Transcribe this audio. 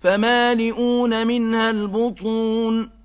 فَمَالِئُونَ مِنْهَا الْبُطُونَ